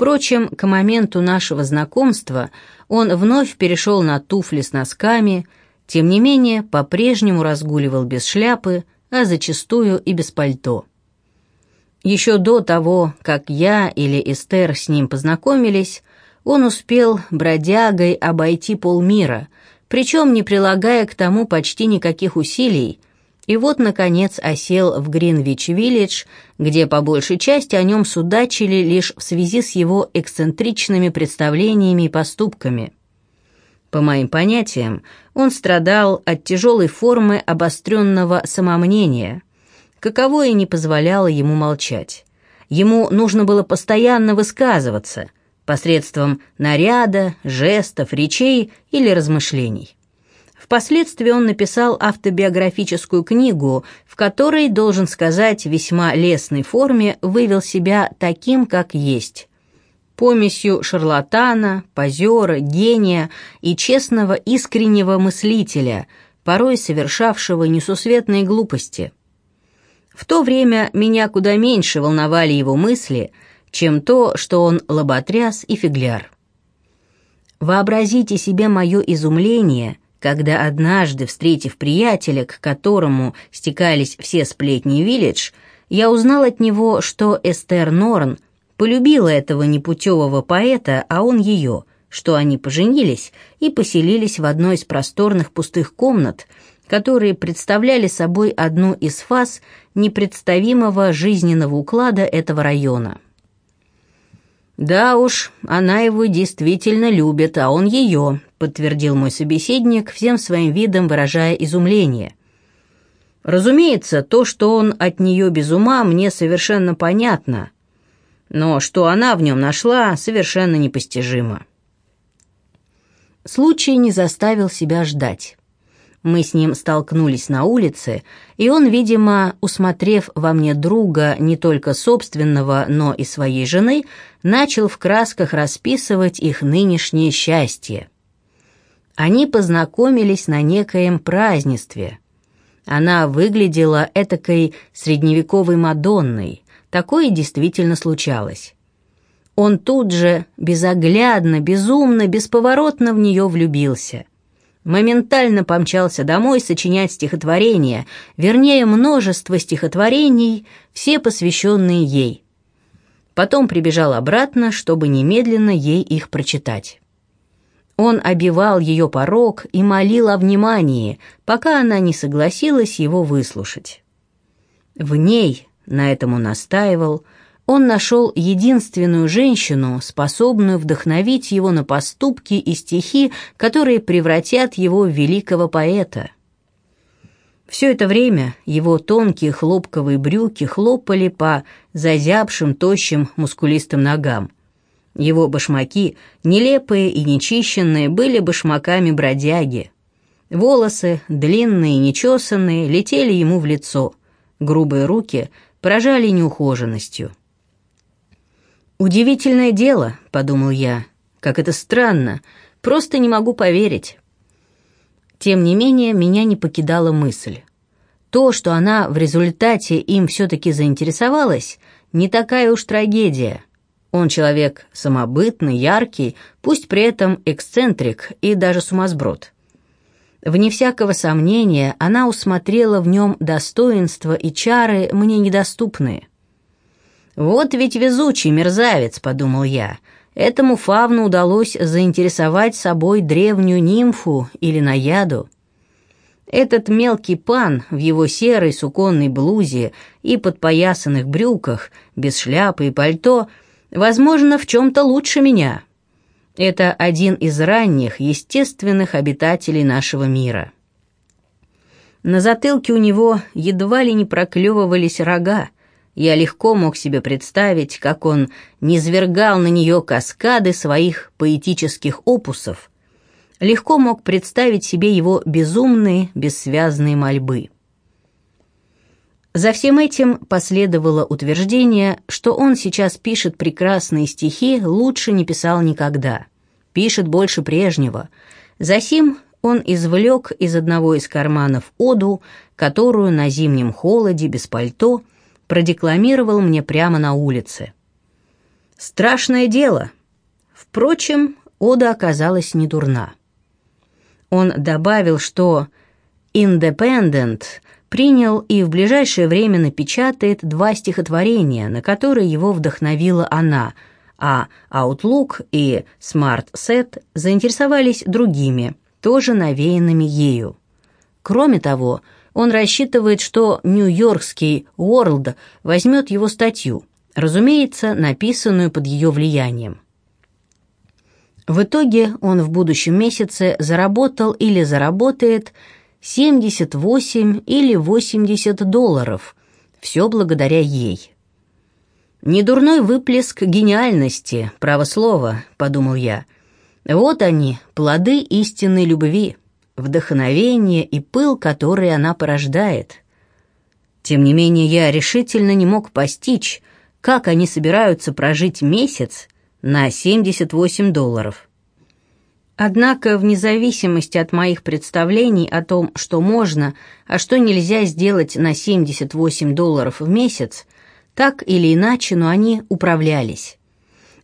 Впрочем, к моменту нашего знакомства он вновь перешел на туфли с носками, тем не менее по-прежнему разгуливал без шляпы, а зачастую и без пальто. Еще до того, как я или Эстер с ним познакомились, он успел бродягой обойти полмира, причем не прилагая к тому почти никаких усилий, и вот, наконец, осел в Гринвич-Виллидж, где по большей части о нем судачили лишь в связи с его эксцентричными представлениями и поступками. По моим понятиям, он страдал от тяжелой формы обостренного самомнения, каковое не позволяло ему молчать. Ему нужно было постоянно высказываться – посредством наряда, жестов, речей или размышлений. Впоследствии он написал автобиографическую книгу, в которой, должен сказать, весьма лестной форме вывел себя таким, как есть. Помесью шарлатана, позера, гения и честного искреннего мыслителя, порой совершавшего несусветные глупости. В то время меня куда меньше волновали его мысли – чем то, что он лоботряс и фигляр. Вообразите себе мое изумление, когда однажды, встретив приятеля, к которому стекались все сплетни Виллидж, я узнал от него, что Эстер Норн полюбила этого непутевого поэта, а он ее, что они поженились и поселились в одной из просторных пустых комнат, которые представляли собой одну из фаз непредставимого жизненного уклада этого района. «Да уж, она его действительно любит, а он ее», — подтвердил мой собеседник, всем своим видом выражая изумление. «Разумеется, то, что он от нее без ума, мне совершенно понятно, но что она в нем нашла, совершенно непостижимо». Случай не заставил себя ждать. Мы с ним столкнулись на улице, и он, видимо, усмотрев во мне друга не только собственного, но и своей жены, начал в красках расписывать их нынешнее счастье. Они познакомились на некоем празднестве. Она выглядела этакой средневековой Мадонной, такое действительно случалось. Он тут же безоглядно, безумно, бесповоротно в нее влюбился моментально помчался домой сочинять стихотворения, вернее, множество стихотворений, все посвященные ей. Потом прибежал обратно, чтобы немедленно ей их прочитать. Он обивал ее порог и молил о внимании, пока она не согласилась его выслушать. В ней, на этом он настаивал, он нашел единственную женщину, способную вдохновить его на поступки и стихи, которые превратят его в великого поэта. Все это время его тонкие хлопковые брюки хлопали по зазябшим, тощим, мускулистым ногам. Его башмаки, нелепые и нечищенные, были башмаками бродяги. Волосы, длинные и нечесанные, летели ему в лицо. Грубые руки поражали неухоженностью. «Удивительное дело», — подумал я, — «как это странно, просто не могу поверить». Тем не менее, меня не покидала мысль. То, что она в результате им все-таки заинтересовалась, не такая уж трагедия. Он человек самобытный, яркий, пусть при этом эксцентрик и даже сумасброд. Вне всякого сомнения, она усмотрела в нем достоинства и чары мне недоступные. «Вот ведь везучий мерзавец», — подумал я. Этому фавну удалось заинтересовать собой древнюю нимфу или наяду. Этот мелкий пан в его серой суконной блузе и подпоясанных брюках, без шляпы и пальто, возможно, в чем-то лучше меня. Это один из ранних, естественных обитателей нашего мира. На затылке у него едва ли не проклевывались рога, я легко мог себе представить, как он низвергал на нее каскады своих поэтических опусов. Легко мог представить себе его безумные, бессвязные мольбы. За всем этим последовало утверждение, что он сейчас пишет прекрасные стихи, лучше не писал никогда. Пишет больше прежнего. Засим он извлек из одного из карманов оду, которую на зимнем холоде без пальто – продекламировал мне прямо на улице. Страшное дело. Впрочем, ода оказалась не дурна. Он добавил, что «Independent» принял и в ближайшее время напечатает два стихотворения, на которые его вдохновила она, а Outlook и Smart Set заинтересовались другими, тоже навеянными ею. Кроме того, он рассчитывает, что Нью-Йоркский World возьмет его статью, разумеется, написанную под ее влиянием. В итоге он в будущем месяце заработал или заработает 78 или 80 долларов, все благодаря ей. «Недурной выплеск гениальности, право слово», — подумал я. «Вот они, плоды истинной любви, вдохновение и пыл, который она порождает». Тем не менее, я решительно не мог постичь, как они собираются прожить месяц на 78 долларов. Однако, вне зависимости от моих представлений о том, что можно, а что нельзя сделать на 78 долларов в месяц, так или иначе, но они управлялись.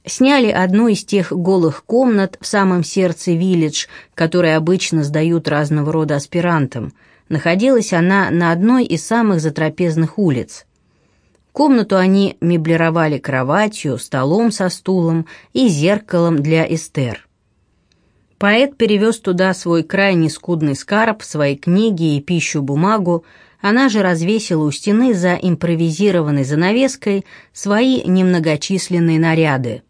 Сняли одну из тех голых комнат в самом сердце Виллидж, которые обычно сдают разного рода аспирантам. Находилась она на одной из самых затрапезных улиц. Комнату они меблировали кроватью, столом со стулом и зеркалом для Эстер. Поэт перевез туда свой крайне скудный скарб, свои книги и пищу-бумагу, она же развесила у стены за импровизированной занавеской свои немногочисленные наряды.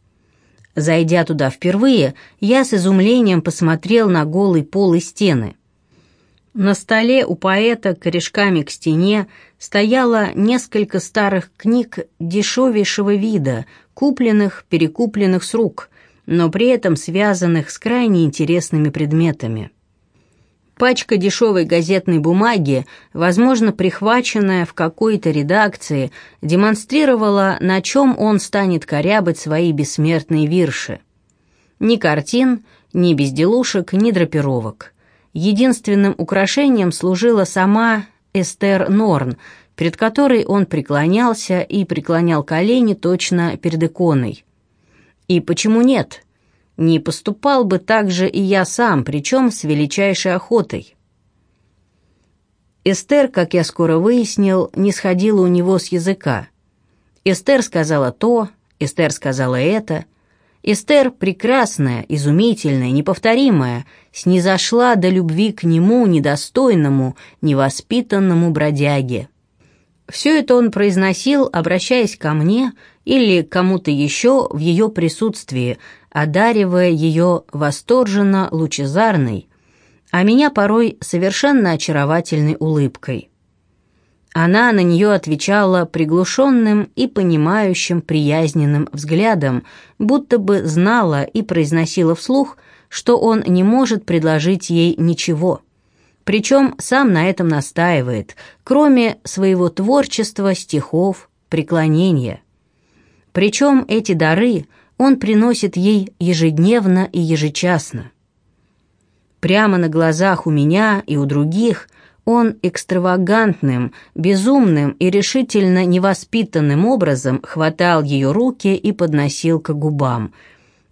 Зайдя туда впервые, я с изумлением посмотрел на голый пол и стены. На столе у поэта корешками к стене стояло несколько старых книг дешевейшего вида, купленных, перекупленных с рук, но при этом связанных с крайне интересными предметами. Пачка дешевой газетной бумаги, возможно, прихваченная в какой-то редакции, демонстрировала, на чем он станет корябать свои бессмертные вирши. Ни картин, ни безделушек, ни драпировок. Единственным украшением служила сама Эстер Норн, перед которой он преклонялся и преклонял колени точно перед иконой. И почему нет? Не поступал бы так же и я сам, причем с величайшей охотой. Эстер, как я скоро выяснил, не сходила у него с языка. Эстер сказала то, Эстер сказала это — Эстер, прекрасная, изумительная, неповторимая, снизошла до любви к нему, недостойному, невоспитанному бродяге. Все это он произносил, обращаясь ко мне или кому-то еще в ее присутствии, одаривая ее восторженно лучезарной, а меня порой совершенно очаровательной улыбкой. Она на нее отвечала приглушенным и понимающим приязненным взглядом, будто бы знала и произносила вслух, что он не может предложить ей ничего. Причем сам на этом настаивает, кроме своего творчества, стихов, преклонения. Причем эти дары он приносит ей ежедневно и ежечасно. Прямо на глазах у меня и у других – он экстравагантным, безумным и решительно невоспитанным образом хватал ее руки и подносил к губам.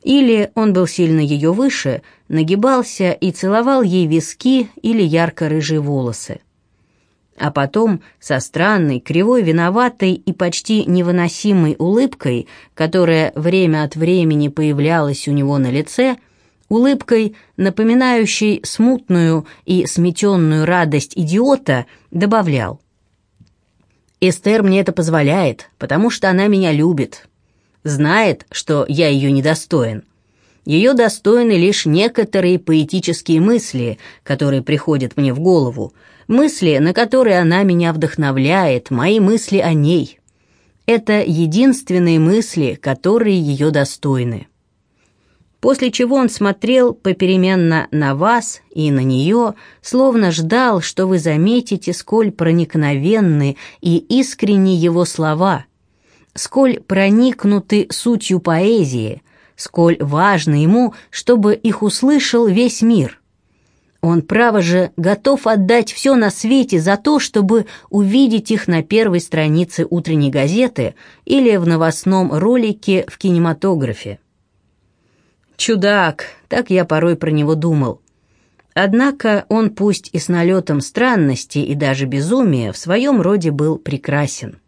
Или он был сильно ее выше, нагибался и целовал ей виски или ярко-рыжие волосы. А потом, со странной, кривой, виноватой и почти невыносимой улыбкой, которая время от времени появлялась у него на лице, — улыбкой, напоминающей смутную и сметенную радость идиота, добавлял. «Эстер мне это позволяет, потому что она меня любит. Знает, что я ее недостоин. Ее достойны лишь некоторые поэтические мысли, которые приходят мне в голову, мысли, на которые она меня вдохновляет, мои мысли о ней. Это единственные мысли, которые ее достойны» после чего он смотрел попеременно на вас и на нее, словно ждал, что вы заметите, сколь проникновенны и искренни его слова, сколь проникнуты сутью поэзии, сколь важно ему, чтобы их услышал весь мир. Он, право же, готов отдать все на свете за то, чтобы увидеть их на первой странице утренней газеты или в новостном ролике в кинематографе. Чудак, так я порой про него думал. Однако он пусть и с налетом странности и даже безумия в своем роде был прекрасен.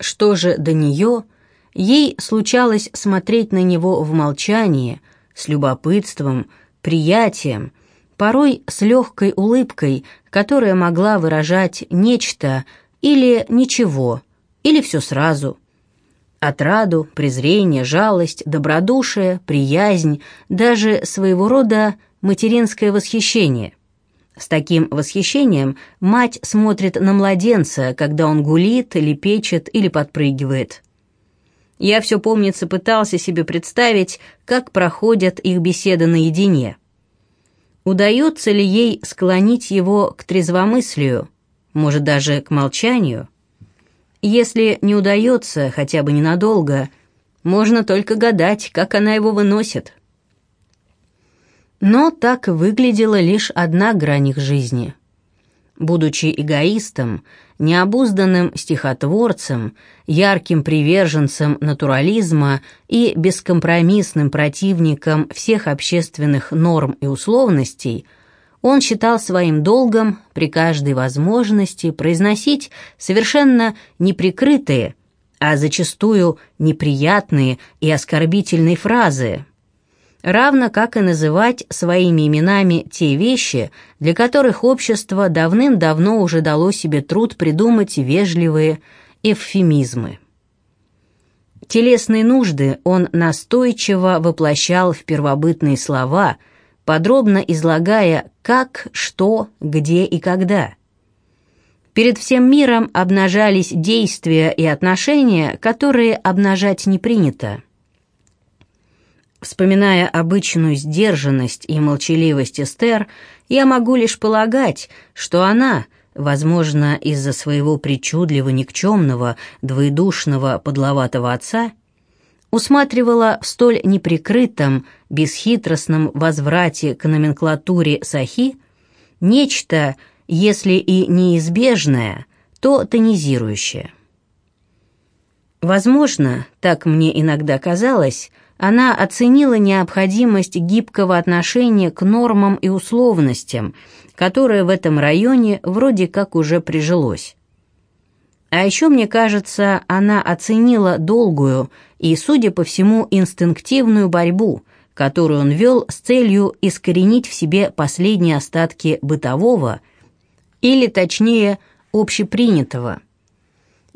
Что же до нее, ей случалось смотреть на него в молчании, с любопытством, приятием, порой с легкой улыбкой, которая могла выражать нечто или ничего, или все сразу. Отраду, презрение, жалость, добродушие, приязнь, даже своего рода материнское восхищение. С таким восхищением мать смотрит на младенца, когда он гулит, лепечет или подпрыгивает. Я все, помнится, пытался себе представить, как проходят их беседы наедине. Удается ли ей склонить его к трезвомыслию, может, даже к молчанию? Если не удается, хотя бы ненадолго, можно только гадать, как она его выносит. Но так выглядела лишь одна грань их жизни. Будучи эгоистом, необузданным стихотворцем, ярким приверженцем натурализма и бескомпромиссным противником всех общественных норм и условностей, он считал своим долгом при каждой возможности произносить совершенно неприкрытые, а зачастую неприятные и оскорбительные фразы, равно как и называть своими именами те вещи, для которых общество давным-давно уже дало себе труд придумать вежливые эвфемизмы. Телесные нужды он настойчиво воплощал в первобытные слова, подробно излагая как, что, где и когда. Перед всем миром обнажались действия и отношения, которые обнажать не принято. Вспоминая обычную сдержанность и молчаливость Эстер, я могу лишь полагать, что она, возможно, из-за своего причудливо никчемного, двоедушного, подловатого отца, усматривала в столь неприкрытом, бесхитростном возврате к номенклатуре Сахи нечто, если и неизбежное, то тонизирующее. Возможно, так мне иногда казалось, она оценила необходимость гибкого отношения к нормам и условностям, которое в этом районе вроде как уже прижилось. А еще, мне кажется, она оценила долгую и, судя по всему, инстинктивную борьбу, которую он вел с целью искоренить в себе последние остатки бытового, или, точнее, общепринятого –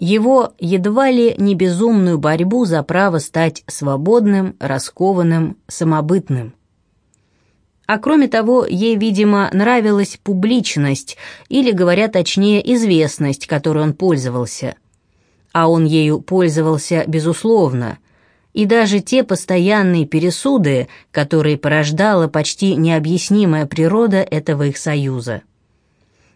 его едва ли не безумную борьбу за право стать свободным, раскованным, самобытным. А кроме того, ей, видимо, нравилась публичность, или, говоря точнее, известность, которой он пользовался. А он ею пользовался, безусловно. И даже те постоянные пересуды, которые порождала почти необъяснимая природа этого их союза.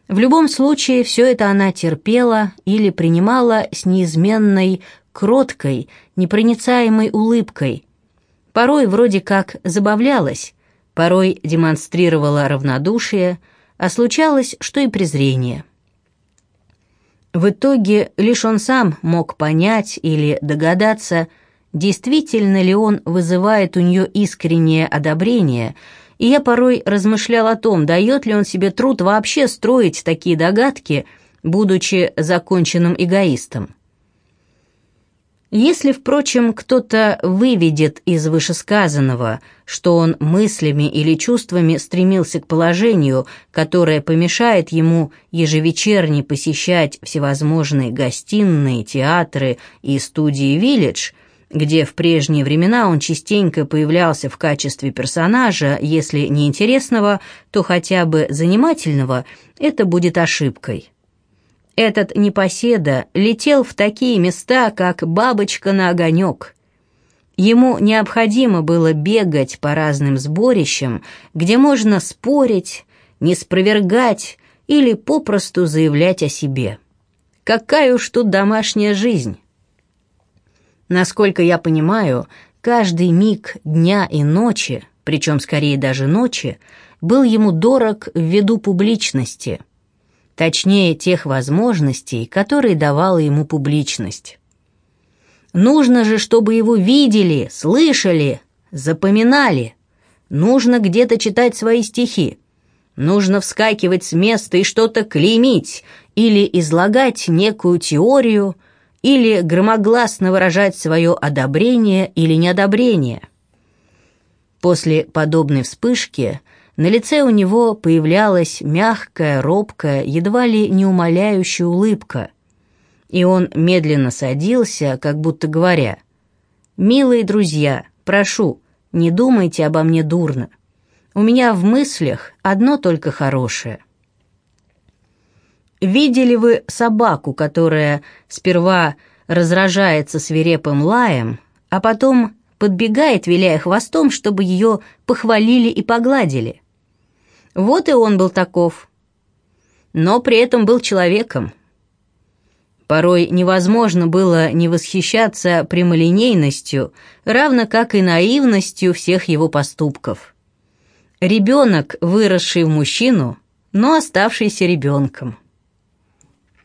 В любом случае, все это она терпела или принимала с неизменной, кроткой, непроницаемой улыбкой. Порой вроде как забавлялась, порой демонстрировала равнодушие, а случалось, что и презрение. В итоге лишь он сам мог понять или догадаться, действительно ли он вызывает у нее искреннее одобрение – и я порой размышлял о том, дает ли он себе труд вообще строить такие догадки, будучи законченным эгоистом. Если, впрочем, кто-то выведет из вышесказанного, что он мыслями или чувствами стремился к положению, которое помешает ему ежевечерне посещать всевозможные гостиные, театры и студии «Виллидж», где в прежние времена он частенько появлялся в качестве персонажа, если не интересного, то хотя бы занимательного, это будет ошибкой. Этот непоседа летел в такие места, как бабочка на огонек. Ему необходимо было бегать по разным сборищам, где можно спорить, не спровергать или попросту заявлять о себе. Какая уж тут домашняя жизнь! Насколько я понимаю, каждый миг дня и ночи, причем скорее даже ночи, был ему дорог ввиду публичности, точнее тех возможностей, которые давала ему публичность. Нужно же, чтобы его видели, слышали, запоминали. Нужно где-то читать свои стихи. Нужно вскакивать с места и что-то клеймить или излагать некую теорию, или громогласно выражать свое одобрение или неодобрение. После подобной вспышки на лице у него появлялась мягкая, робкая, едва ли не умоляющая улыбка, и он медленно садился, как будто говоря, «Милые друзья, прошу, не думайте обо мне дурно. У меня в мыслях одно только хорошее». Видели вы собаку, которая сперва разражается свирепым лаем, а потом подбегает, виляя хвостом, чтобы ее похвалили и погладили? Вот и он был таков. Но при этом был человеком. Порой невозможно было не восхищаться прямолинейностью, равно как и наивностью всех его поступков. Ребенок, выросший в мужчину, но оставшийся ребенком.